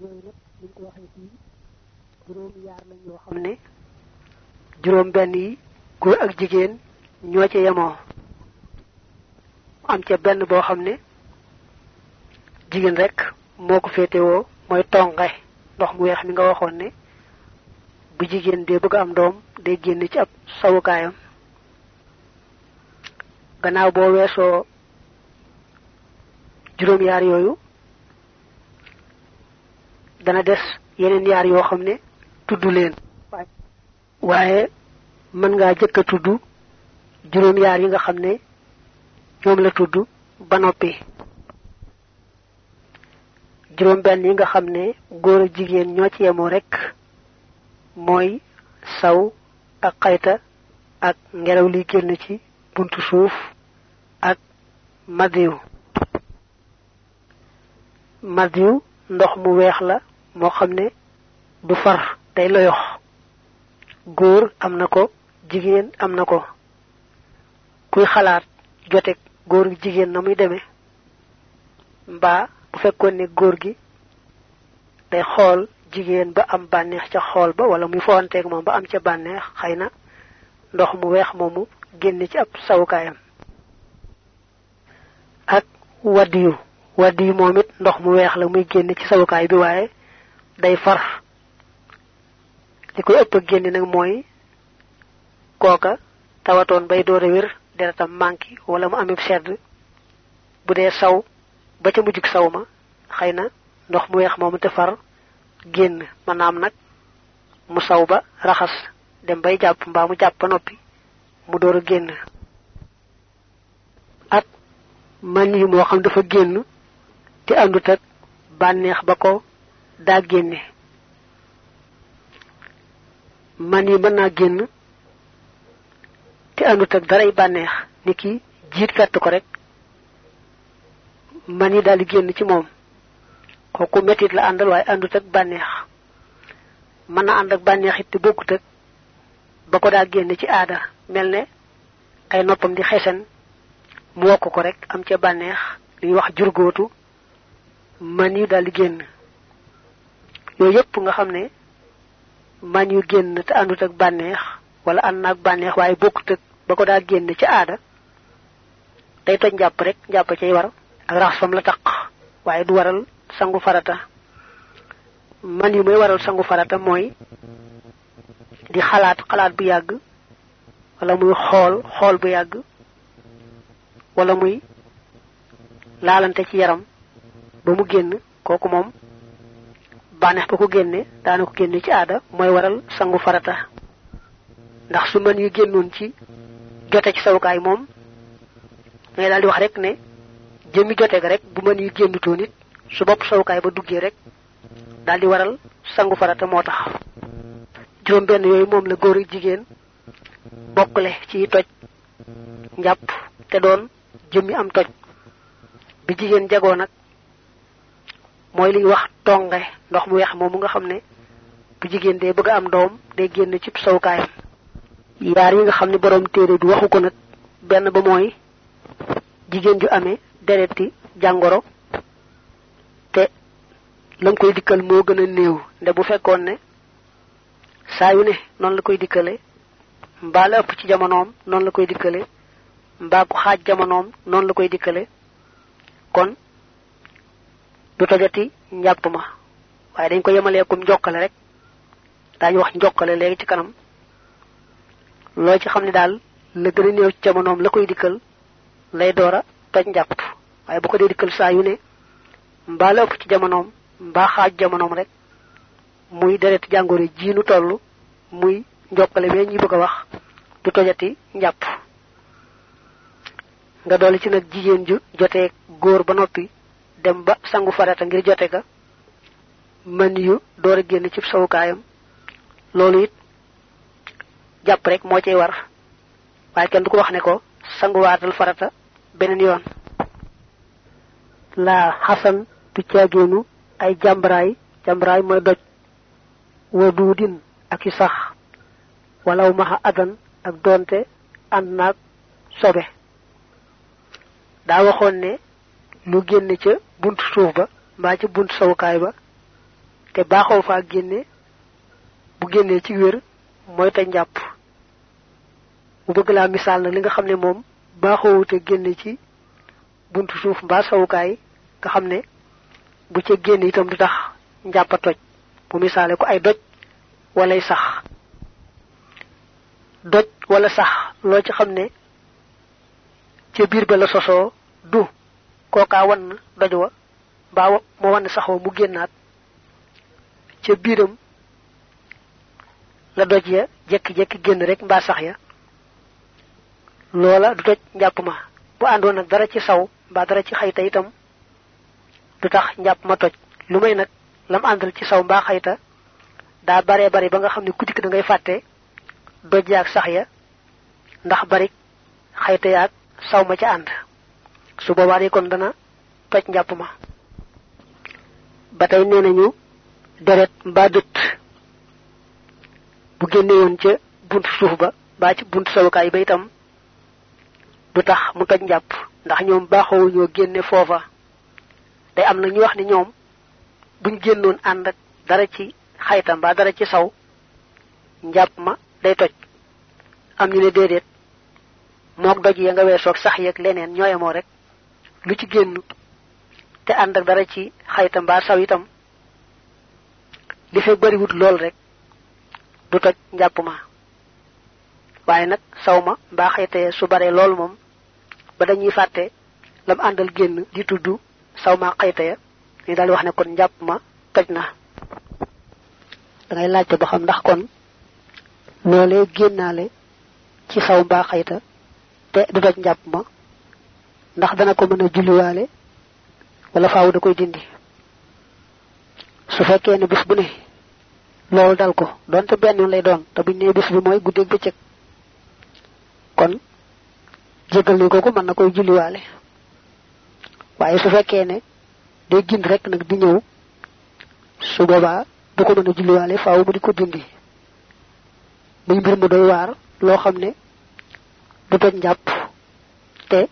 yooyu nag liñ ko waxee fii juróom yaar lañ yoo xam ne juróom benn yi góor ak jigéen ñoo ca yemoo am ca benn boo xam ne jigéen rek moo ko féetewoo mooy tonge ndox mu weex mi nga waxoon ne bu jigéen dee bëgg am doom day génn ci ab sawukaayam gannaaw boo weesoo juróom yaar yooyu dana des yeneen yaar yoo xam ne tudd leen. Waaye mën ngaa jëkk a tudd juróom yaar yi nga xam ne ñoom la tudd ba noppi. Juróom benn yi nga xam ne góor ak jigéen ñoo ci yemoo rek mooy saw ak xayta ak ngelaw li génn ci buntu suuf ak madiw. Madiw ndox mu weex la. Moo xam ne du far day loyox. Góor am na ko jigéen am na ko. Kuy xalaat jotek góor gi jigéen na muy demee. Bu fekkoon ne góor gi day xool jigéen ba am bànneex ca xool ba wala muy fowanteeg moom ba am ca bànneex xëy na ndox mu weex moomu génn ci ab sawukaayam. Ak waddiyu waddiyu moom it ndox mu weex la muy génn ci bi day far li koy ëpp génn nag mooy kooka tawatoon bay door a wér deretam manki wala mu amee sedd. Bu dee saw ba ca mujjug saw ma xëy na ndox mu weex moomu te far génn. Maanaam nag mu saw ba raxas dem bay jàpp mbaa mu jàpp noppi mu door a génn. Ak man yi moo xam dafa génn te àndut ak bànneex ba daa génne man yi mën naa génn te àndut ak daray bànneex. Ni ki jiit fett ko rek man yi daal génn ci moom. Kooku metit la àndal waaye àndut ak bànneex. Mën na ànd ak bànneex it te bokkut ak ba ko daa génn ci aada. Mel ne ay noppam di xesen mu wokk ko rek am ca bànneex. Li wax jurgóotu man yu daal génn yooyu yépp nga xam ne man yu génn te àndut ak bànneex wala ànd naag bànneex waaye bokkut ak ba ko daa génn ci aada day toj njàpp rek njàpp cay war ak fam la taq waaye du waral sangu farata. Man yu may waral sangu farata mooy di xalaat xalaat bu yàgg wala muy xool xool bu yàgg wala muy laalante ci yaram ba mu génn kooku bànneex ba ko génne daana ko génne ci aada mooy waral sangu farata. Ndax su mën yu génnoon ci jote ci sawukaay moom ngay daal di wax rek ne jëmmi jote ga rek bu mën yu génnutoon it su bopp sawukaay ba duggee rek daal di waral sangu farata moo tax. Juróom benn yooyu moom la góor ak jigéen bokkle ci toj te doon jëmmi am toj. Bi jigéen jagoo nag mooy liy wax tonge ndox mu weex moomu nga xam ne bu jigéen dee bëgg am doom day génn ci sawukaayam yaar yi nga xam borom ba ju dereti jàngoro te lam koy dikkal moo gën a néew. Nde bu fekkoon ne saa yu ne noonu la koy dikkale mbaa la ëpp ci jamonoom noonu la koy ku jamonoom la koy kon du tojati njàpp waaye dañ ko yemalee kum njokkale rek. Daañu wax njokkale léegi ci kanam. Loo ci xam ne daal la gën a néew ci jamonoom la koy dikkal lay door a toj njàpp. Waaye bu ko dee dikkal saa yu ne mbaa la ëpp ci jamonoom mbaa xaaj jamonoom rek muy deret jàngoro jiinu toll muy njokkale mee ñuy bëgg a wax du tojati njàpp. Nga dolli ci nag jigéen ju jotee góor ba noppi dem ba sangu farata ngir jote ga mën yu door a génn ci sawukaayam loolu it jàpp rek moo cay war waaye kenn du ko wax ne ko sanguwaatal farata beneen yoon. Laa xasan du caagéenu ay jàmbaraay jàmbaraay mooy doj waduudin ak i sax walaw maxa adan ak doonte ànd naag sobe. Daa waxoon ne lu génn ca buntu suuf ba mbaa ca buntu sawukaay ba te baaxoo faa génne bu génnee ci wér mooy te njàpp. Mu bëgg laa misaal nag li nga xam ne moom baaxoowute génne ci buntu suuf mbaa sawukaay nga xam ne bu ca génn itam du tax njàppa toj. Mu misaale ko ay doj walay sax. Doj wala sax loo ci xam ne ca biir ba la sosoo du kookaa wan doj mbaa mo wan saxoo mu génnaat. Ca biiram la doj ya jekki-jekki génn rek mbaa sax ya. Loola du bu àndoon nag dara ci saw mbaa dara ci xayta itam du tax njàpp ma toj. Lu may nag lam àndal ci saw mbaa xayta daa bare bare ba nga xam ne ku dikk da ngay fàtte doj yaag sax ya ndax bari xayta yaag saw ma ca ànd su boobaa kon dana toj njàpp ma. Ba tey nee nañu deret mbaa dëtt bu génne woon ca buntu suuf ba mbaa ci buntu sawukaay ba itam du tax mu toj njàpp. Ndax ñoom baaxoo ñoo génne foofa. Day am na ñu wax ni ñoom buñ génnoon ànd ak dara ci xaytam mbaa dara ci saw njàpp ma day toj. Am ñu ne déedéet moog doj ya nga weesoog sax yeeg leneen rek lu ci génn te ànd ak dara ci xaytam mbaa saw itam li fekk bariwut lool rek du toj njàpp ma. Waaye nag saw ma xaytee su bare lool moom ba dañuy fàtte lam àndal génn di tudd saw ma xayta ya ñu daal wax ne kon njàpp ma toj na. Da ngay laajte ba xam ndax kon génnaale ci saw mbaa xayta te du toj njàpp ndax dana ko mën a julliwaale wala faaw da koy dindi. Su fekkee ne bis bu ne loolu dal ko donte benn lay doon te bis bi mooy guddeeg bëccëg kon jégal ni kooku mën na koy julliwaale. Waaye su fekkee ne day gind rek nag di ñëw su boobaa du ko mën a julliwaale faaw mu di ko dindi. Muy mbir mu doy waar loo xam ne du toj njàpp te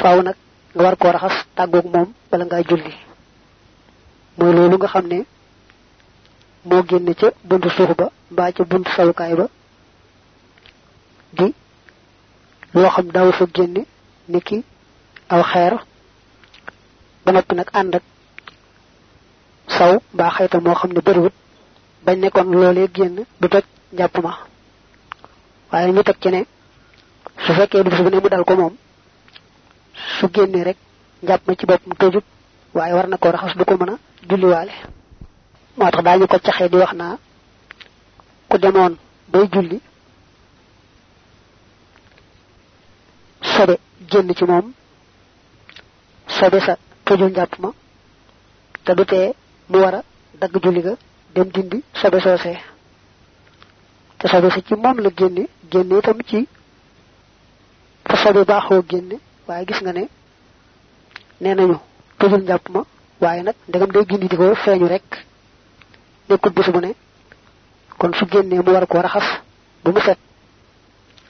faaw nag nga war koo raxas tàggoog moom bala ngaa julli. Mooy loolu nga xam ne moo génn ca buntu suuf ba mbaa ca buntu sawukaay ba di loo xam daaw fa génne niki aw xeer. Ba noppi nag ànd ak saw mbaa xayta moo xam ne bëriwut bañ nekkoon loolee génn du toj njàpp ma. Waaye ñu teg ci ne su fekkee du bu ne mu dal ko moom su génnee rek njàpp ma ci bopp mu tojut waaye war na ko raxas du ko mën a julliwaale. Moo tax daañu ko caxee di wax naa ku demoon bay julli sobe génn ci moom sobe sa tojul njàpp ma te du tee mu war a dagg julli ga dem dindi sobe soosee. Te sobe sa ci moom la génne génne itam ci fa sobe baaxoo génne waaye gis nga ne nee nañu tojul njàpp ma waaye nag ndegam day gindi di ko feeñu rek. Nekkul bis bu ne. Kon su génnee mu war koo raxas bu mu set.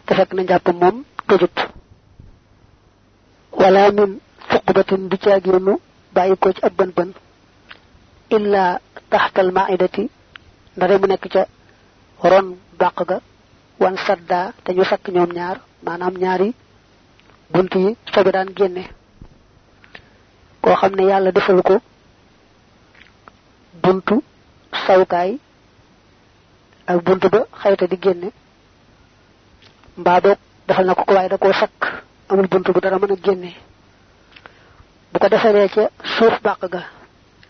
Te fekk na njàpp moom tojut wala min fuqbatin du caagéenu bàyyi ko ci ab bën bën. Illa taxtal maidati ndare mu nekk ca ron bàq ga. Wan sadda te ñu sakk ñoom ñaar maanaam ñaari bunt yi sobe daan génne. Koo xam ne defal ko buntu sawukaay ak buntu ba xayta di génne. Mbaa boog defal na ko ko waaye da koo sakk amul buntu bu dara mën a génne. Bu ko defaree ca suuf bàq ga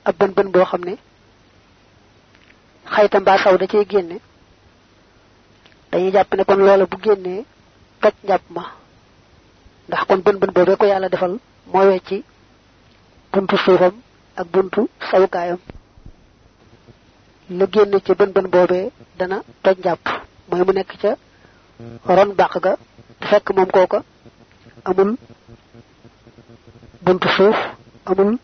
ab bën bën boo xam ne xayta mbaa saw da cay génne. Dañuy jàpp ne kon loola bu génnee toj njàpp ma ndax kon bën bën boobee ko yàlla defal moo wecci buntu suufam ak buntu sawukaayam. La génn ci bën bën boobee dana toj njàpp. Mooy mu nekk ca ron bàq ga fekk moom kooka amul buntu suuf amul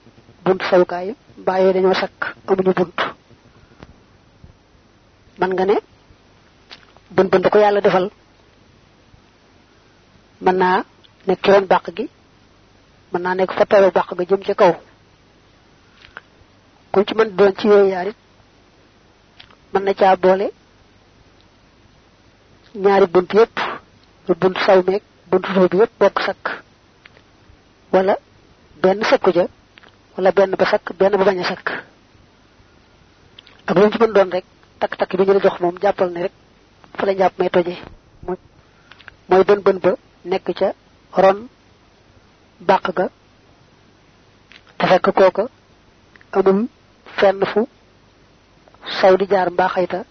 buntu sawukaay mbaa dañoo sakk amuñu bunt. Man nga ne bën bën da ko yàlla defal. Mën naa nekk ci ron bàq gi mën naa nekk fa teeru bàq ga jëm ca kaw. Ku ci mën doon ci yooyu yaar it mën na caa boole ñaari bunt yépp ñu bunt saw meeg bunt suuf yépp bokk sakk. Wala benn sakku ja wala benn ba sakk benn ba bañ a sakk. Ak lu ci mën doon rek tak tak bi ñu la jox moom jàppal ne rek fa la jàpp may toje mooy bën bën ba nekk ca ron bàq ga te fekk kooka amul fenn fu saw di jaar mbaa xayta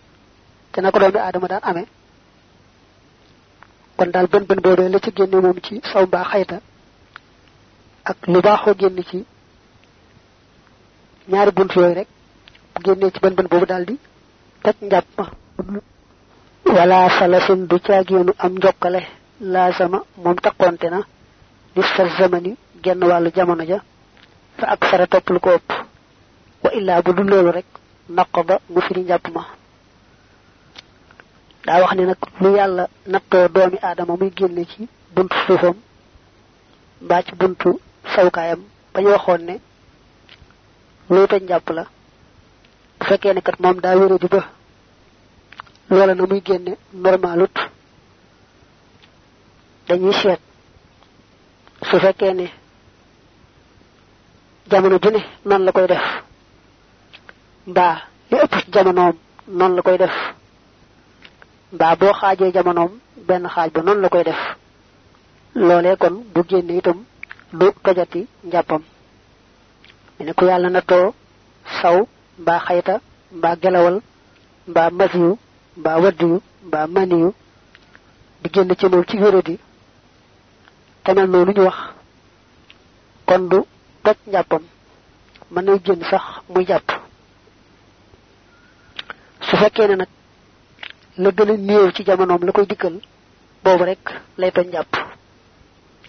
te na ko doomi aadama daan amee. Kon daal bën bën boobee la ci génne moom ci saw mbaa xayta ak lu baaxoo génn ci ñaari bunt yooyu rek bu génnee ci bën bën boobu daal di toj njàpp ma. Wala salasin du caagéenu am njokkale laasama moom takkonte na nis fa zamani genn wàllu jamono ja fa ak sara topp lu ko ëpp. Wa illaa bu dul loolu rek naqda mu firi njàpp ma. Daa wax ni nag lu yàlla nattoo doomi aadama muy génne ci buntu suufam mbaa ci buntu sawkaayam ba ñu waxoon ne luy njàpp la. Bu fekkee ne kat moom daa wéré di ba loola na muy génne normalut dañuy seet su fekkee ne jamono ju ne noonu la koy def mbaa li ëpp ci jamonoom noonu la koy def mbaa boo xaajee jamonoom benn xaaj ba noonu la koy def loolee kon bu génne itam du tojati njàppam. Mu ne ku yàlla nattoo saw mbaa xayta mbaa gelawal mbaa masiyu mbaa waddiyu mbaa maniyu di génn ci ci te mel noonu ñu wax. Kon du toj njàppam. Mën nay génn sax muy jàpp. Su fekkee ne nag la gën a néew ci jamonoom la koy dikkal boobu rek lay toj njàpp.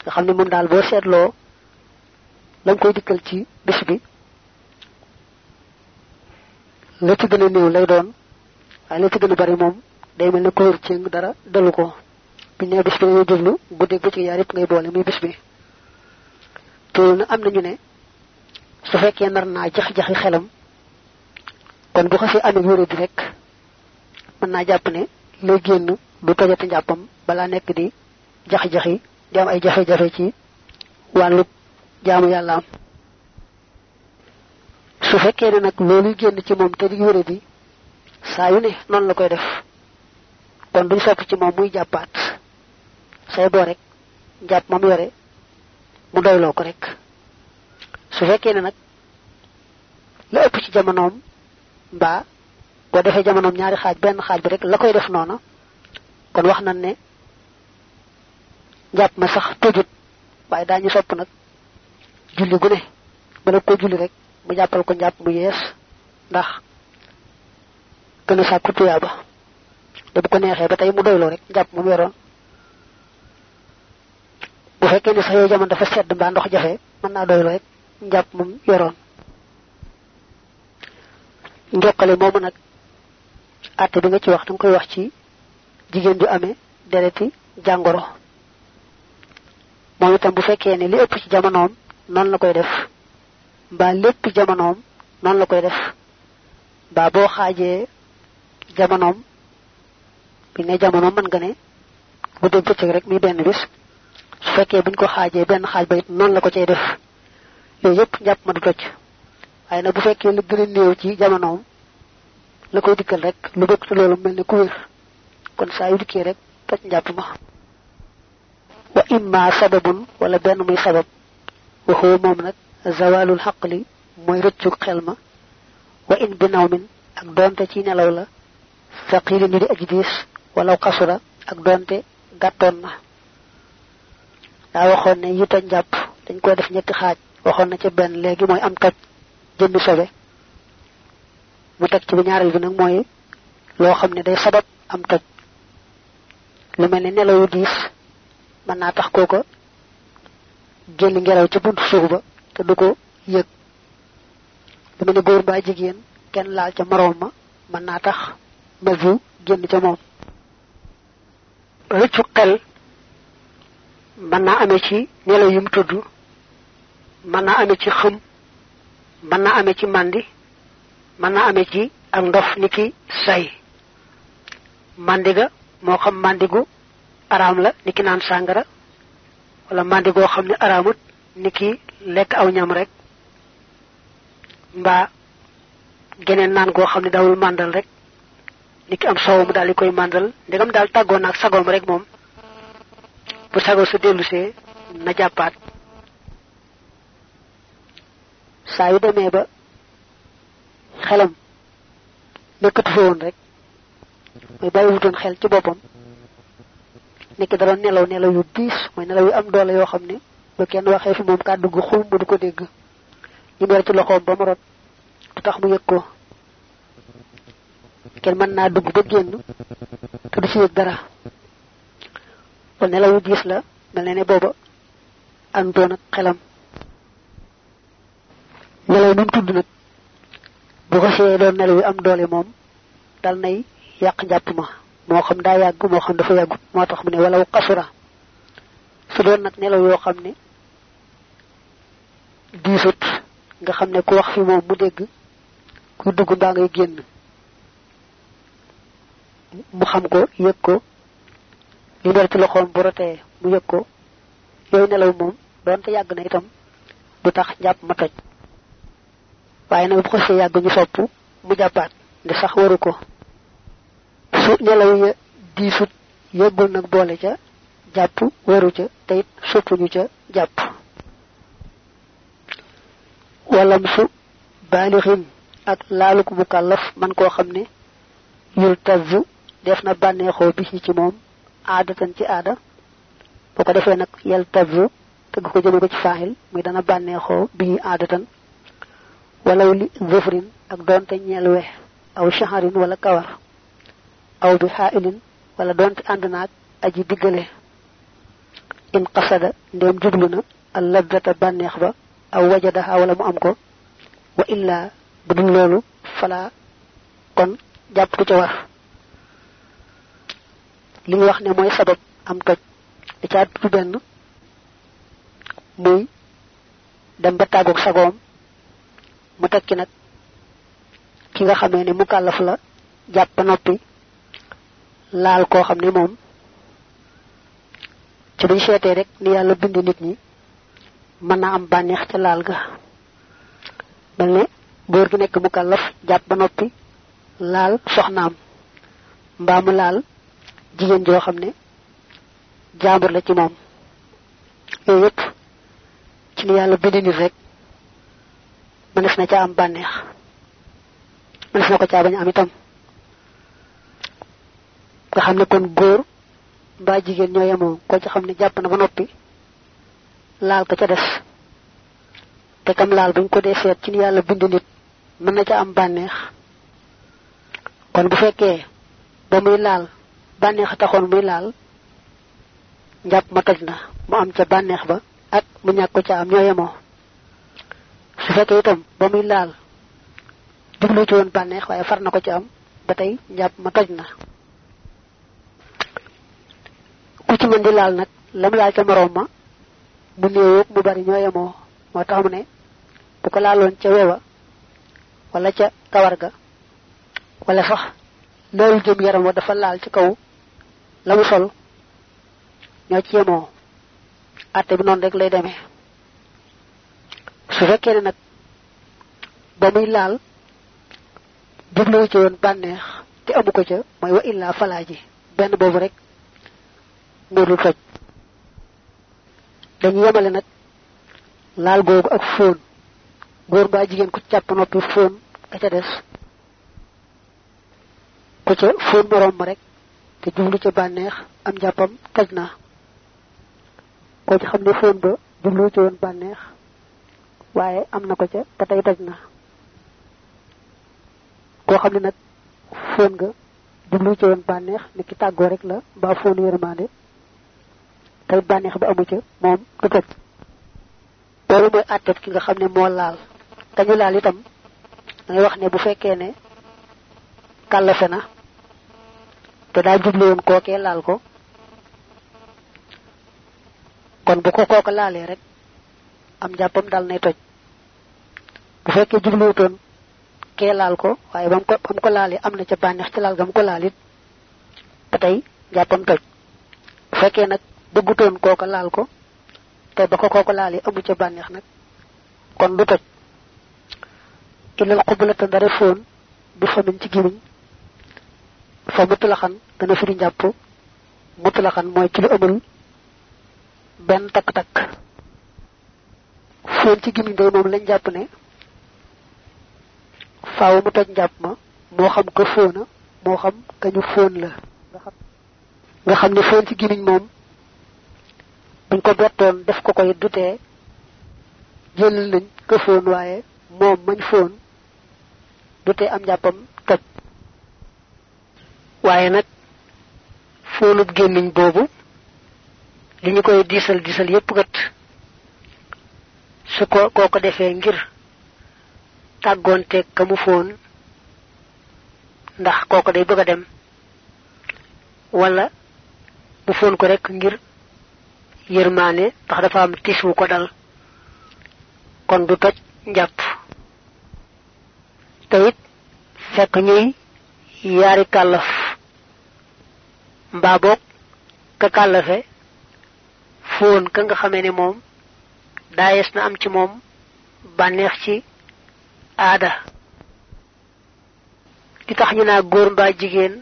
Nga xam ne moom daal boo seetloo la koy dikkal ci bis bi la ci a lay doon waaye la ci gën bari day ko céng dara dalu ko bu ne bis bi dañuy jublu guddeeg bëccëg yaar yëpp ngay boole muy bis bi. Teewul na am nañu ne su fekkee nar naa jax-jaxi xelam kon bu xasee amee wéré bi rek mën naa jàpp ne lay génn du tojati njàppam balaa nekk di jax-jaxi di am ay jafe-jafe ci wàllu jaamu yàlla am. Su fekkee ne nag loolu ci te di yu ne la koy def. Kon duñ ci muy say boo rek jàpp moom yore mu doyloo ko rek. Su fekkee ne nag la ëpp ci jamonoom mbaa boo defee jamonoom ñaari xaaj benn xaaj bi rek la koy def noona kon wax nañ ne njàpp ma sax tujut waaye daañu sopp nag julli gu ne bala ko julli rek mu jàppal ko njàpp mu yees ndax gën a sàkku tuyaaba. Bu ko neexee ba mu doyloo rek njàpp mu yoroon bu fekkee sax yooyu jamono dafa sedd mbaa ndox jafe mën naa doyloo rek njàpp moom yoroon. Njokkale moomu nag àtte bi nga ci wax danga koy wax ci jigéen ju amee dereti jàngoro. Moom itam bu fekkee ne li ëpp ci jamonoom noonu la koy def mbaa lépp jamonoom noonu la koy def mbaa boo xaajee jamonoom bi ne jamonoom mën nga ne bu dee bëccëg rek muy benn bis su fekkee buñ ko xaajee benn xaaj ba it noonu la ko cay def yooyu yëpp njàpp ma du toj waaye nag bu fekkee lu gën a néew ci jamonoom la koy dikkal rek lu bokk te loolu mel ne ku wér kon saa yu dikkee rek toj njàpp ma wa imma sababun wala benn muy sabab waxoo moom nag zawalul xaqli mooy rëccu xel ma wa in bi nawmin ak doonte ci nelaw la faqiiri ni di aji diis walaw xasura ak doonte gàttoon na daa waxoon ne yi toj njàpp dañ koy def ñetti xaaj. Waxoon na ca benn léegi mooy am toj jëmmi sobe. Mu teg ci bu ñaareel bi nag mooy loo xam ne day sabab am toj. Lu mel ne nelaw yu diis mën naa tax kooko génn ngelaw ca buntu suuf ba te du ko yëg. Lu mel ne góor mbaa jigéen kenn laal ca moroom ma mën naa tax maziw génn ca moom. Rëccu xel mën naa amee ci nelaw yu mu tudd mën naa amee ci xëm mën naa amee ci màndi mën naa amee ci ak ndof niki say. Mandiga mo xam mandigu aram la niki nan sangara wala mandigo xamni aramut niki lek aw ñam rek mba geneen naan goo xam ne dawul mandal rek niki am soow mu daal di koy mandal ndegam daal tàggoo naag sagoom rek moom bu sago sa dellusee na jàppaat. Saa yu demee ba xelam nekkatu fa woon rek muy bàyyi wutoon xel ci boppam nekk da doon nelaw nelaw yu diis mooy nelaw yu am doole yoo xam ba kenn waxee fi moom kàddu gu xum du ko dégg. Ñu mer ci loxoom ba mu rot tax mu yëg ko. Kenn mën naa dugg ba génn te ci dara kon nelaw yu diis la mel ne ne booba àndoon ak xelam. Nelaw nu tudd nag bu ko see doon nelaw am doole moom dal nay yàq njàpp ma. Moo xam daa yàgg moo xam dafa yàggut. Moo tax mu ne walaw qasura su doon nag nelaw yoo xam ne diisut nga xam ne ku wax fi moom mu dégg dugg mbaa ngay génn mu xam ko yëg ko li dal ci loxoom bu rotee mu yëg ko. Yooyu nelaw moom doonte yàgg na itam du tax njàpp ma toj. Waaye nag bu xasee yàgg ñu sopp mu jàppaat ndi sax waru ko. Su nelaw ya diisut yëggul nag boole ca jàpp waru ca te it soppuñu ca walam su baalixin ak laaluk mu kàllaf man koo xam ne yul tazu def na bi ci moom aadatan ci aada bu ko defee nag yel tazu tëgg ko jëme ko ci faahil muy dana bànneexoo bi aadatan walaw li zufrin ak doonte ñeel we aw shaharin wala kawar aw bi xaailin wala doonte ànd naag aji diggale in qasada ndéem jublu na al laddata bànneex ba aw wajadaha wala mu am ko wa illa bu dul loolu fala kon jàpp ko ca war li ñu wax ne mooy sabab am toj. Da caa tudd benn muy dem ba tàggoog sagoom mu tekki nag ki nga xamee ne mu kàllaf la jàpp ba noppi laal koo xam ne moom ci buñ seetee rek ni yàlla bind nit ñi mën naa am bànneex ca laal ga. Mel ne góor gi nekk mu kàllaf jàpp noppi laal soxnaam mbaa mu laal jigéen joo xam ne la ci moom. Yooyu yépp ci ni yàlla bind nit rek mënees na ca am bànneex mënees na ko caa bañ am itam. Nga xam ne kon góor mbaa jigéen ñoo yemoo ko ci xam ne na ba noppi laal ko ca des. Te kam laal buñ ko seet ci ni yàlla bind nit mën na ca am bànneex. Kon bu fekkee ba muy laal bànneex taxoon muy laal. Njàpp ma toj na. Mu am ca bànneex ba. Ak mu ñàkk ko ca am. Ñoo yemoo. Su fekkee itam ba muy laal jublu ci woon bànneex waaye far na ko ci am ba tey njàpp ma na. Ku ci mën di laal nag lam laal ca moroom ma mu néewoog mu bari ñoo moo tax mu ne bu ko laaloon ca wewa wala ca kawar ga wala sax loolu jëm yaram wa dafa laal ci kaw la mu sol. Ñoo ci yemoo. Àtte bi noonu rek lay demee. Su fekkee ne nag ba muy laal jubluwu ci woon bànneex te amu ko ca mooy wa illa falaa ji. Benn boobu rek moo dul toj. Dañu yemale nag laal googu ak fóon. Góor mbaa jigéen ku càpp noppi fóon ka ca des. Ku ca fóon rek te jublu ca bànneex am jàppam toj na. Koo ci xam ne fóon ba jublu ci woon bànneex waaye am na ko ca te tey toj na. Koo xam ne nag fóon nga jublu ci woon bànneex ni ki tàggoo rek la mbaa fóon yërmande tey bànneex ba amu ca moom du toj. Loolu mooy àttet ki nga xam ne moo laal. Dañu laal itam dangay wax ne bu fekkee ne kàllafe na te daa jublu woon kookee laal ko. Kon bu ko kooka laalee rek am jàppam dal nay toj. Bu fekkee jubluwutoon kee laal ko waaye bam ko bam ko laalee am na ca bànneex ci laal gam ko laalit ba tey jàppam toj. Bu fekkee nag bëggutoon kooka laal ko te ba ko kooka laalee amu ca bànneex nag kon du toj. Ilal xublata dara foon bi famin ci gimiñ fa mutlaxan dana firi njàpp mutlaxan mooy ci lu amul benn takk-takk. Foon ci gimiñ day moom lañ jàpp ne faaw mu toj njàpp ma moo xam ko foona moo xam kañu foon la. Nga xam ne foon ci gimiñ moom buñ ko bettoon def ko koy dutee jël nañ ko foon waaye moom mañ foon dutee am njàppam waaye nag foonub gémmiñ boobu li ñu koy diisal diisal yépp kat su ko koo ko defee ngir tàggoonteeg ka mu foon ndax kooko day bëgg a dem wala mu foon ko rek ngir yërmaane ndax dafa am tis wu ko dal kon du toj njàpp. Te it fekk ñuy yaari mbaa boog ka kàllafe foon ka nga xamee ne moom daayes na am ci moom bànneex ci aada. Li tax ñu naa góor mbaa jigéen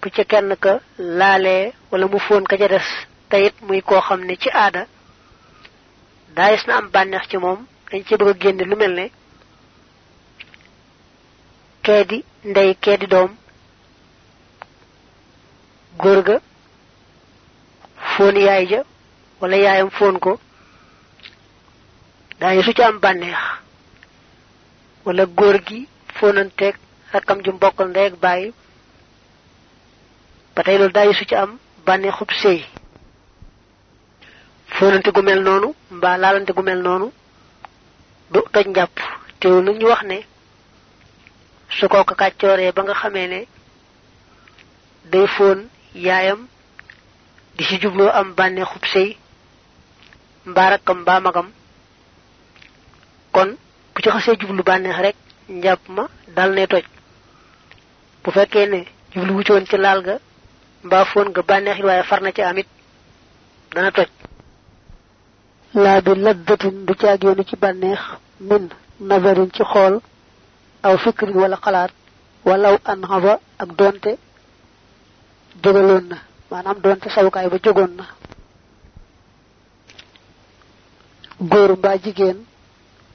bu ca kenn ka laalee wala mu foon ka ca des tayit muy koo xam ne ci aada daayes na am bànneex ci moom dañ ci bëgg a génne lu mel ne ndey góor ga yaay ja wala yaayam foon ko daañu su ci am bànneex wala góor gi foonanteeg rakkam ju mbokkal ndey ak bàyyi ba tey loolu ci am bànneexub sëy. Foonante gu mel noonu mbaa laalante gu mel noonu du toj njàpp. Teewul nag ñu wax ne su kooka kàccooree ba nga ne day foon yaayam di ci jubloo am bànneexub sëy mbaa rakkam mbaa magam kon bu ci xasee jublu bànneex rek njàpp ma dal ne toj. Bu fekkee ne jublu wu ci woon ci laal ga mbaa foon nga bànneex yi waaye far na ci amit dana toj. Laa bi laddatin du caageenu ci bànneex min nazarin ci xool aw fikrin wala xalaat walaw an xaba ak doonte jógaloon na maanaam doonte sawukaay ba jógoon na. Góor mbaa jigéen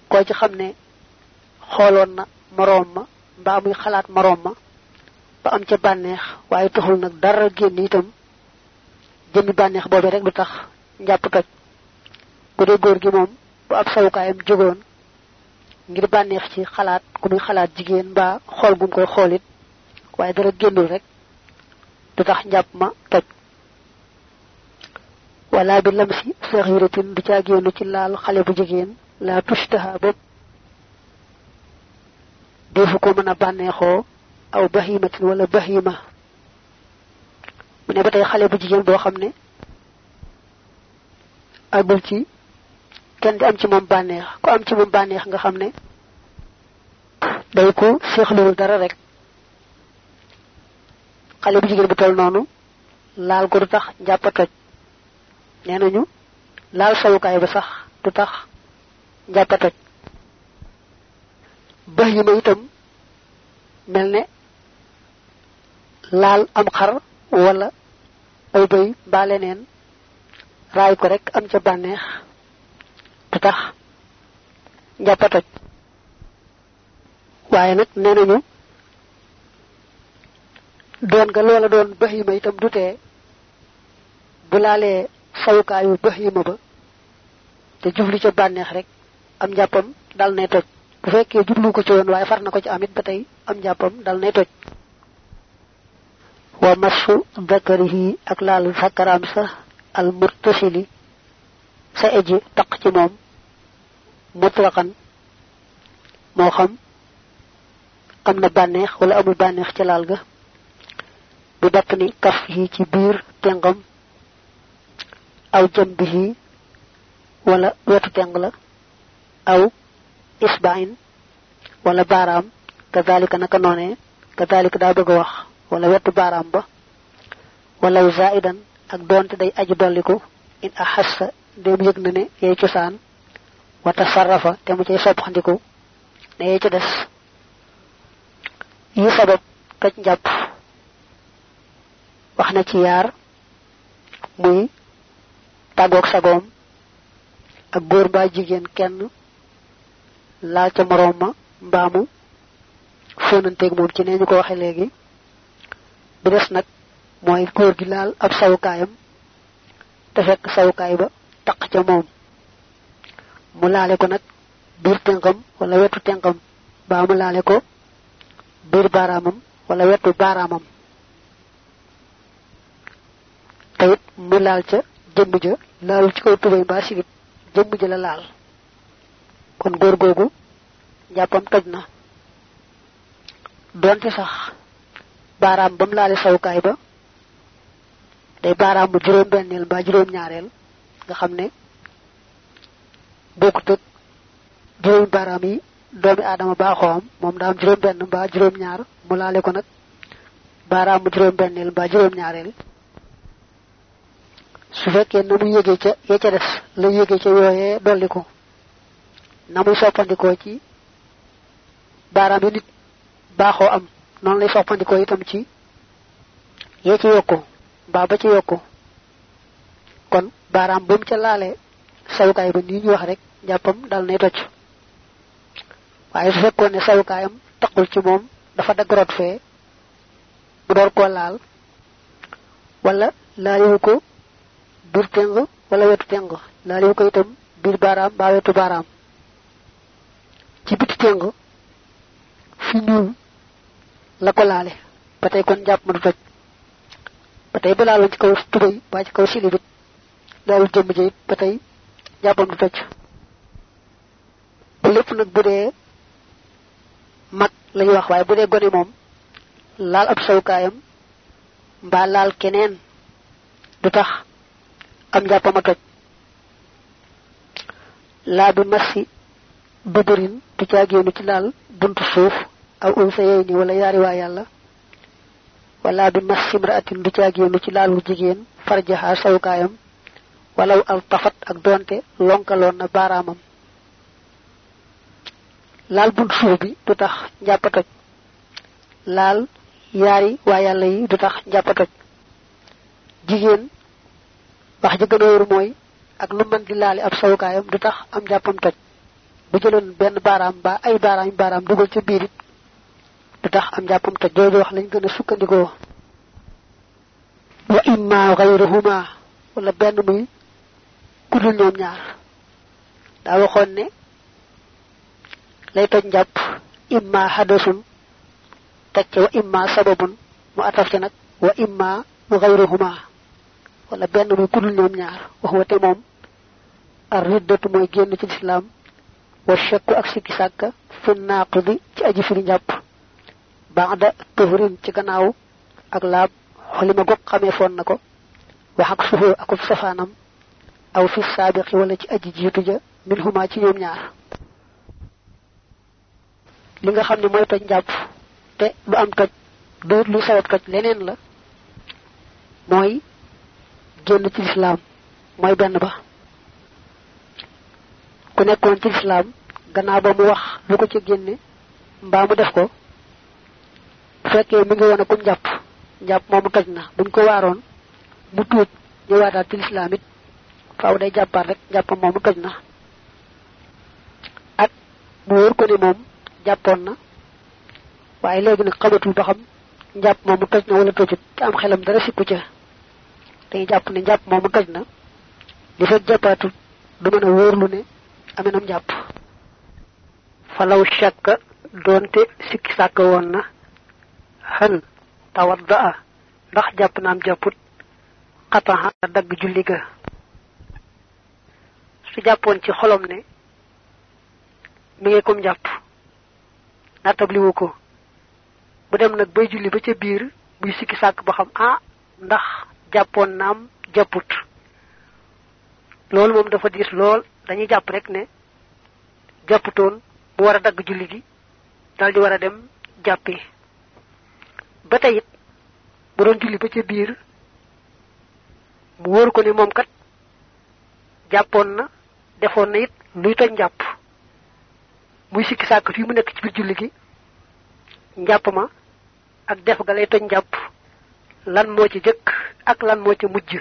koo ci xam ne xooloon na moroom ma mbaa muy xalaat moroom ma ba am ca bànneex waaye taxul nag dara génn itam. Jëmmi bànneex boobee rek du tax njàpp toj. Bu dee góor gi moom bu ab sawukaayam jógoon ngir bànneex ci xalaat ku muy xalaat jigéen mbaa xool gum koy xoolit waaye dara génnul rek du tax ma toj. Wala bi lamsi saxiratin du caa génnu ci laal xale bu jigéen. La tushtaha bopp. Defu ko mën a aw bahimatin wala bahima. Mu ne ba tey xale bu jigéen boo xam ne agul ci kenn di am ci moom bànneex. Ku am ci moom bànneex nga xam day ko seexluwul dara rek xale bu jigéen bu tol noonu laal ko du tax njàppa toj. Nee nañu laal sawukaay ba sax du tax njàppa toj. Bax yi ma itam mel ne laal am xar wala ay bëy mbaa leneen raay ko rek am ca bànneex du tax njàppa toj. Waaye nag nee nañu doon nga loola doon bahima itam du tee bu laalee sawukaayu bahima ba te jublu ca bànneex rek am njàppam dal nay toj. Bu fekkee jublu ko ci woon waaye far na ko ci amit ba tey am njàppam dal nay toj. Wa masu dakarihi ak laal sakkaraam sa al murtasili sa eji taq ci moom mutlaqan moo xam am na bànneex wala amul bànneex ci laal ga bi kaf yi ci biir tengam aw jëm bi yi wala wetu teng la aw isbain wala baaraam kazalika naka noonee kazalika daa bëgg wax wala wetu baaraam ba wala zaidan ak doonte day aji dolliku in ahassa dem yëg na ne yey cosaan wa tasarrafa te mu cay soppandiku ne yey ca des. Yi sabab wax na ci yaar muy tàggoog sagoom ak góor mbaa jigéen kenn laal ca moroom ma mbaamu fóonanteeg moom ci nee ñu ko waxe léegi. bi des nag mooy góor gi laal ab sawukaayam te fekk sawukaay ba taq ca moom. mu laale ko nag biir tënkam wala wetu tënkam baa mu laale ko biir baaraamam wala wetu baaraamam tayit mu laal ca jëmm ja laalu ci kaw tubay mbaa sigit jëmm ja la laal. Kon góor googu njàppam toj na. Donte sax baaraam bam laale sawukaay ba day baaraam bu juróom benneel mbaa juróom ñaareel nga xam ne bokkut ak juróomi baaraam yi doomi aadama baaxoo moom daa am juróom benn mbaa juróom ñaar mu laale ko nag baaraam bu juróom benneel mbaa juróom ñaareel su fekkee na mu yëgee ca ya ca des la yëgee ca yooyee dolli ko. Na muy soppandikoo ci baaraam yi nit baaxoo am noonu lay soppandikoo itam ci yee ci yokku mbaa ba ci yokku kon baaraam bu mu ca laalee sawukaay ba nii ñu wax rek njàppam dal nay tocc. Waaye su fekkoon ne sawukaayam taqul ci moom dafa dagg rot fee mu door koo laal wala laaliwu ko biir teng wala wetu teng laaliwu ko itam biir baaraam mbaa wetu baaraam ci biti teng fi ñuul la ko laale. Ba tey kon njàpp ma du toj. Ba tey ba laaloon ci kaw tubay ba ci kaw silibit laalul jëmm ja it ba tey njàppam du toj. Bu lépp nag bu dee mag wax waaye bu dee gone laal ab sawukaayam mbaa laal keneen. Du tax am njàppama toj laa bi massi bëdërin du caagéenu ci laal buntu suuf aw unsa yey ni wala yaari waa yàlla wala bi massi imraatin du caagéenu ci laalu jigéen farjaha sawukaayam walaw al tafat ak donte lonkaloon na baaraamam. Laal buntu suuf bi du tax laal yi du tax wax ji gën a wóor mooy ak lu mën di laali ab sawukaayam du tax am njàppam toj. bu jëloon benn baaraam ba ay baaraam baaraam dugal ca biir it du tax am njàppam toj. Jooju wax lañ gën a sukkandikoo. wa imma gayruhuma wala benn muy kudul ñoom ñaar. Daa waxoon ne lay toj njàpp imma hadasun ca wa imma sababun mu ataf ca nag wa imma gayruhuma wala benn muy kudul ñoom ñaar. Wax wate moom ar riddatu mooy génn ci lislaam wa shakku ak sikki sàkka fi naaqidi ci aji firi njàpp. Baada tuhrin ci gannaaw ak laab xolima gog xamee foon na ko. Wax ak akub safaanam aw fi saabiqi wala ci aji jiitu ja min huma ci ñoom ñaar. Li nga xam ne mooy toj njàpp te du am toj duut lu sawat toj leneen la mooy génn ci lislaam mooy benn ba. ku nekkoon ci lislaam gannaaw ba mu wax lu ko ci génne mbaa mu def ko fekkee mi ngi woon a kum njàpp njàpp moomu toj na buñ ko waaroon mu tuub ñëwaataat ci lislaam it faaw day jàppaat rek njàppam moomu toj na. Ak mu wóor ko ne moom jàppoon na waaye léegi nag xamatul ba xam njàpp moomu toj na wala tojut te am xelam dara sikku ca dañuy jàpp ne njàpp moomu toj na li fekk jàppaatul du mën a wóorlu ne amenam njàpp falaw shakka doonte sikki sàkk woon na xel tawadda ndax jàpp naam jàpput xataxa dagg julli ga. Su jàppoon ci xolom ne mi ngi kom jàpp nattabliwu ko. Bu dem nag bay julli ba ca biir buy sikki sàkk ba xam ah ndax jàppoon naam jàpput. Loolu moom dafa diis lool dañuy jàpp rek ne jàpputoon mu war a dagg julli gi dal di wara dem jappi ba tey it bu doon julli ba ca biir mu wóor ko ni moom kat jàppoon na defoon na it luy toj njàpp. Muy sikki sàkk fi mu nekk ci biir julli gi njàpp ma ak def ga lay toj njàpp. Lan moo ci jëkk ak lan moo ci mujj.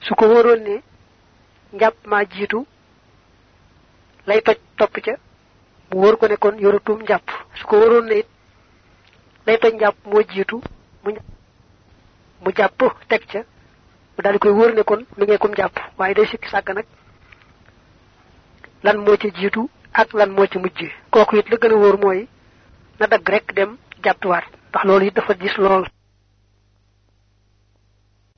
Su ko wóoroon ne njàpp maa jiitu lay toj topp ca mu wóor ko ne kon yorutum njàpp. Su ko wóoroon ne lay toj njàpp moo jiitu mu mu jàpp teg ca mu daal koy ne kon mi ngay kum waaye day sikki nag lan moo ci jiitu ak lan moo ci mujj. Kooku it la gën a wóor na dagg rek dem jàppiwaat. Ndax loolu it dafa gis lool